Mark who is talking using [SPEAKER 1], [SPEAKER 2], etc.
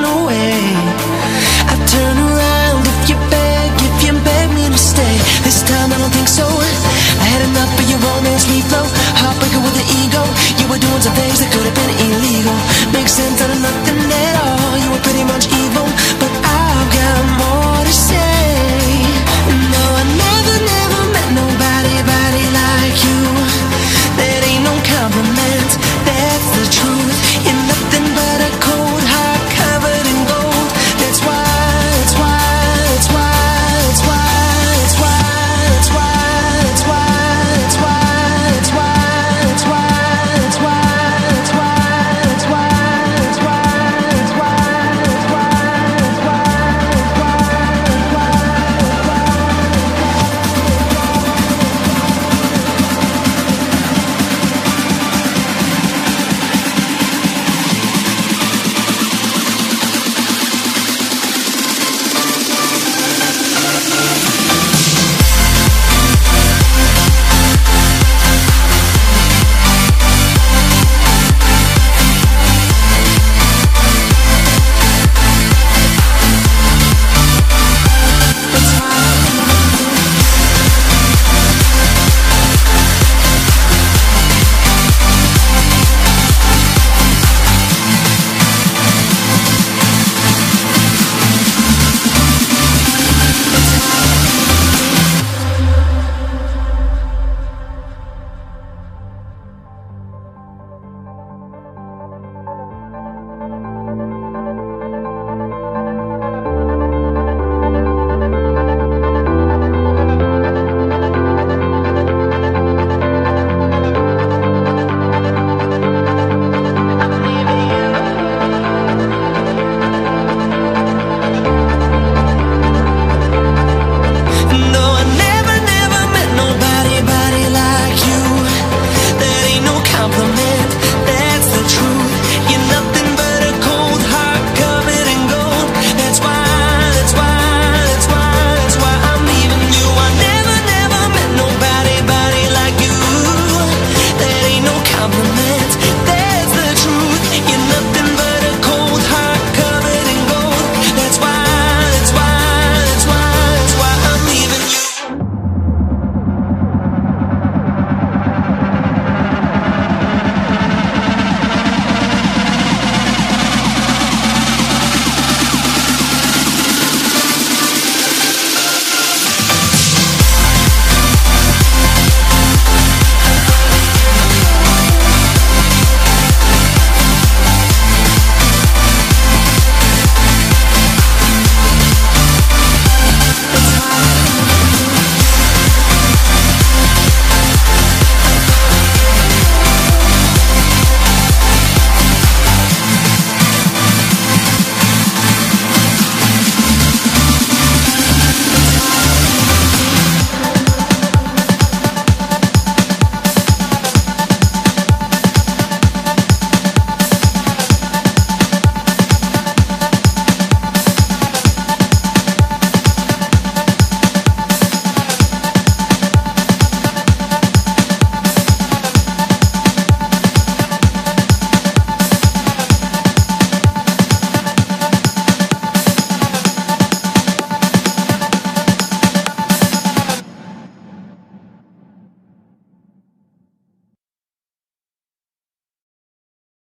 [SPEAKER 1] no